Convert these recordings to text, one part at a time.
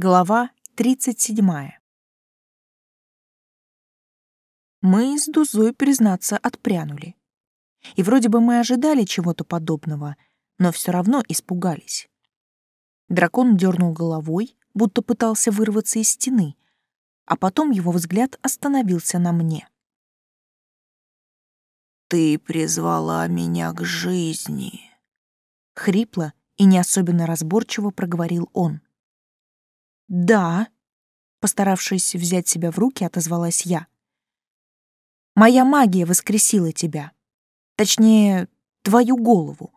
Глава 37. Мы с Дузой, признаться, отпрянули. И вроде бы мы ожидали чего-то подобного, но все равно испугались. Дракон дернул головой, будто пытался вырваться из стены, а потом его взгляд остановился на мне. «Ты призвала меня к жизни», — хрипло и не особенно разборчиво проговорил он. «Да», — постаравшись взять себя в руки, отозвалась я. «Моя магия воскресила тебя. Точнее, твою голову.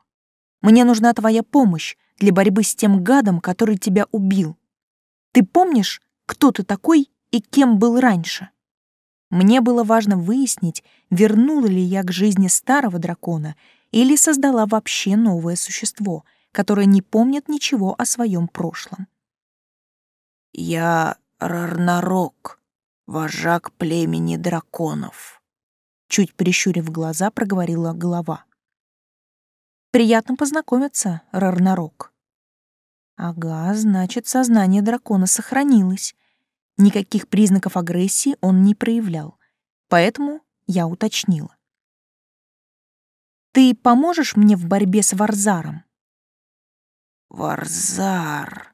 Мне нужна твоя помощь для борьбы с тем гадом, который тебя убил. Ты помнишь, кто ты такой и кем был раньше?» Мне было важно выяснить, вернула ли я к жизни старого дракона или создала вообще новое существо, которое не помнит ничего о своем прошлом. «Я Рарнарок, вожак племени драконов», — чуть прищурив глаза, проговорила голова. «Приятно познакомиться, Рарнарок». Ага, значит, сознание дракона сохранилось. Никаких признаков агрессии он не проявлял, поэтому я уточнила. «Ты поможешь мне в борьбе с Варзаром?» «Варзар»,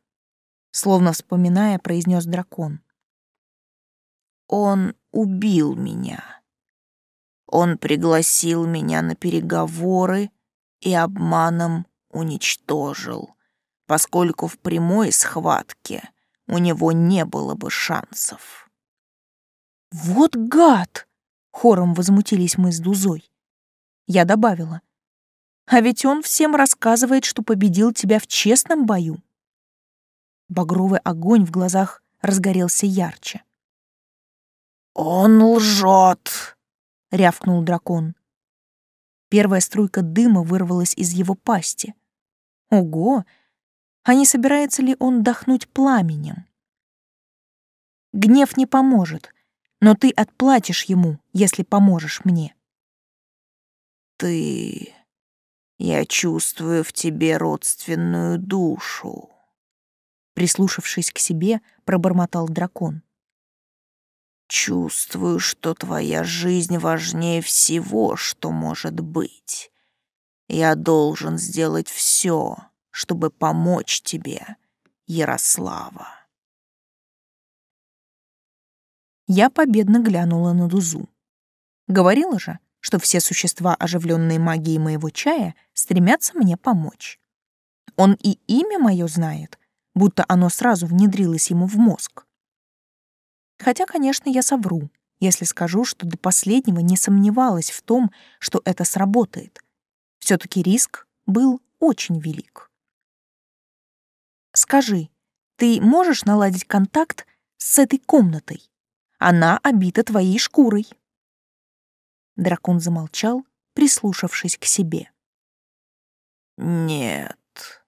словно вспоминая, произнес дракон. Он убил меня. Он пригласил меня на переговоры и обманом уничтожил, поскольку в прямой схватке у него не было бы шансов. «Вот гад!» — хором возмутились мы с Дузой. Я добавила. «А ведь он всем рассказывает, что победил тебя в честном бою». Багровый огонь в глазах разгорелся ярче. «Он лжет!» — рявкнул дракон. Первая струйка дыма вырвалась из его пасти. Ого! А не собирается ли он дохнуть пламенем? Гнев не поможет, но ты отплатишь ему, если поможешь мне. Ты... Я чувствую в тебе родственную душу прислушавшись к себе, пробормотал дракон. Чувствую, что твоя жизнь важнее всего, что может быть. Я должен сделать все, чтобы помочь тебе, Ярослава. Я победно глянула на Дузу. Говорила же, что все существа, оживленные магией моего чая, стремятся мне помочь. Он и имя мое знает, будто оно сразу внедрилось ему в мозг. Хотя, конечно, я совру, если скажу, что до последнего не сомневалась в том, что это сработает. все таки риск был очень велик. Скажи, ты можешь наладить контакт с этой комнатой? Она обита твоей шкурой. Дракон замолчал, прислушавшись к себе. «Нет»,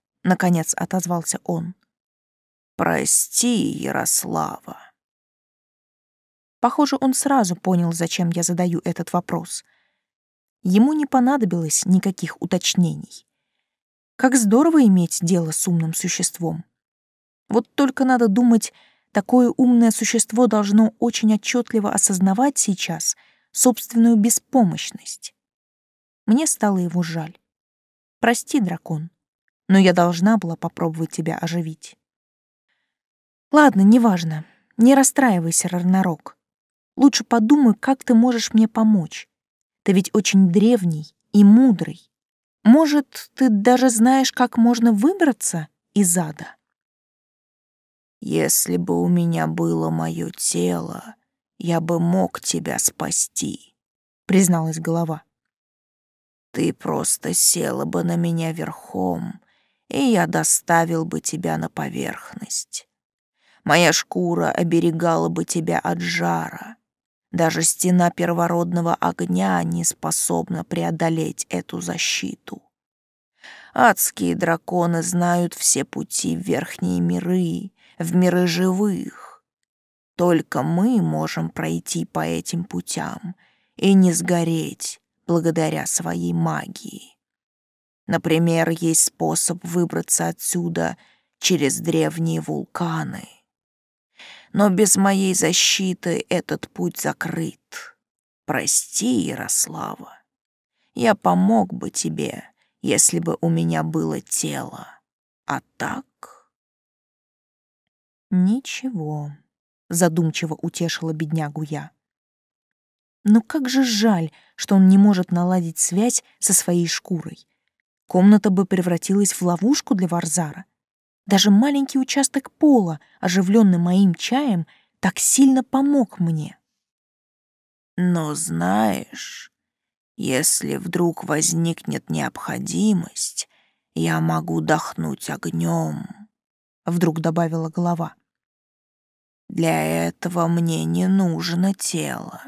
— наконец отозвался он. Прости, Ярослава. Похоже, он сразу понял, зачем я задаю этот вопрос. Ему не понадобилось никаких уточнений. Как здорово иметь дело с умным существом. Вот только надо думать, такое умное существо должно очень отчетливо осознавать сейчас собственную беспомощность. Мне стало его жаль. Прости, дракон, но я должна была попробовать тебя оживить. Ладно, неважно. Не расстраивайся, Рарнарок. Лучше подумай, как ты можешь мне помочь. Ты ведь очень древний и мудрый. Может, ты даже знаешь, как можно выбраться из ада? Если бы у меня было мое тело, я бы мог тебя спасти, призналась голова. Ты просто села бы на меня верхом, и я доставил бы тебя на поверхность. Моя шкура оберегала бы тебя от жара. Даже стена первородного огня не способна преодолеть эту защиту. Адские драконы знают все пути в верхние миры, в миры живых. Только мы можем пройти по этим путям и не сгореть благодаря своей магии. Например, есть способ выбраться отсюда через древние вулканы. Но без моей защиты этот путь закрыт. Прости, Ярослава. Я помог бы тебе, если бы у меня было тело. А так... Ничего, задумчиво утешила беднягу я. Но как же жаль, что он не может наладить связь со своей шкурой. Комната бы превратилась в ловушку для Варзара. Даже маленький участок пола, оживленный моим чаем, так сильно помог мне. Но знаешь, если вдруг возникнет необходимость, я могу дохнуть огнем, вдруг добавила голова. Для этого мне не нужно тело.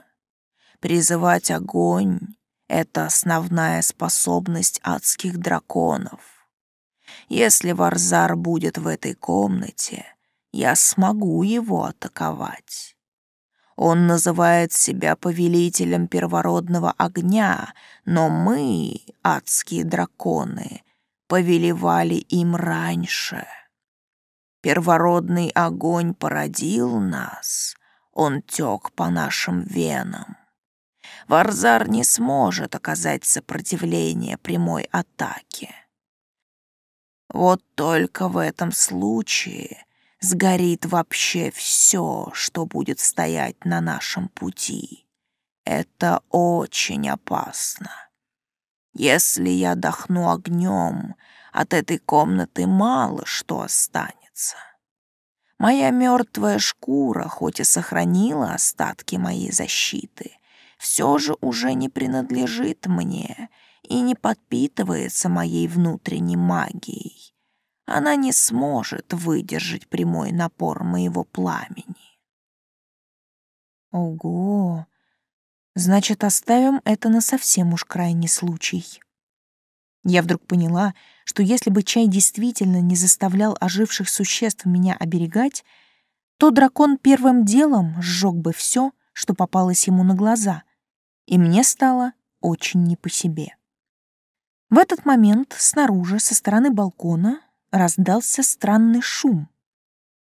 Призывать огонь — это основная способность адских драконов. Если Варзар будет в этой комнате, я смогу его атаковать. Он называет себя повелителем первородного огня, но мы, адские драконы, повелевали им раньше. Первородный огонь породил нас, он тек по нашим венам. Варзар не сможет оказать сопротивление прямой атаке. Вот только в этом случае сгорит вообще все, что будет стоять на нашем пути. Это очень опасно. Если я дохну огнем, от этой комнаты мало что останется. Моя мертвая шкура хоть и сохранила остатки моей защиты, все же уже не принадлежит мне и не подпитывается моей внутренней магией. Она не сможет выдержать прямой напор моего пламени. Ого! Значит, оставим это на совсем уж крайний случай. Я вдруг поняла, что если бы чай действительно не заставлял оживших существ меня оберегать, то дракон первым делом сжег бы все, что попалось ему на глаза, и мне стало очень не по себе. В этот момент снаружи, со стороны балкона, раздался странный шум.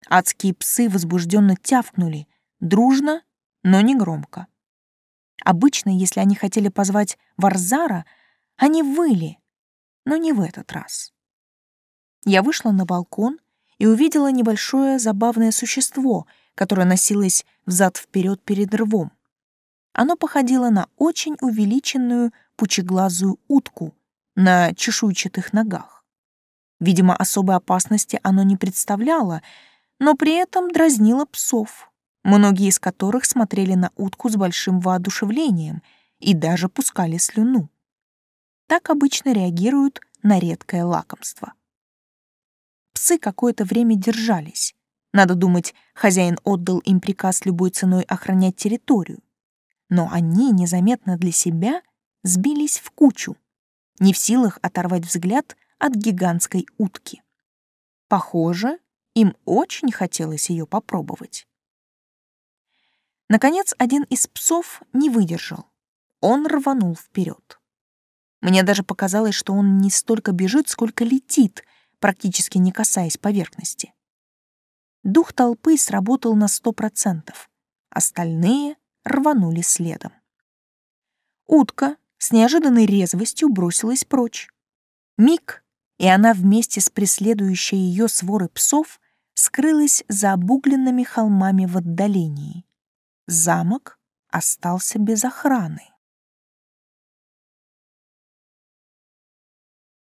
Адские псы возбужденно тявкнули, дружно, но не громко. Обычно, если они хотели позвать Варзара, они выли, но не в этот раз. Я вышла на балкон и увидела небольшое забавное существо, которое носилось взад-вперед перед рвом. Оно походило на очень увеличенную пучеглазую утку на чешуйчатых ногах. Видимо, особой опасности оно не представляло, но при этом дразнило псов, многие из которых смотрели на утку с большим воодушевлением и даже пускали слюну. Так обычно реагируют на редкое лакомство. Псы какое-то время держались. Надо думать, хозяин отдал им приказ любой ценой охранять территорию но они незаметно для себя сбились в кучу, не в силах оторвать взгляд от гигантской утки. Похоже, им очень хотелось ее попробовать. Наконец, один из псов не выдержал. Он рванул вперед. Мне даже показалось, что он не столько бежит, сколько летит, практически не касаясь поверхности. Дух толпы сработал на сто процентов. Остальные рванули следом. Утка с неожиданной резвостью бросилась прочь. Миг, и она вместе с преследующей ее сворой псов скрылась за обугленными холмами в отдалении. Замок остался без охраны.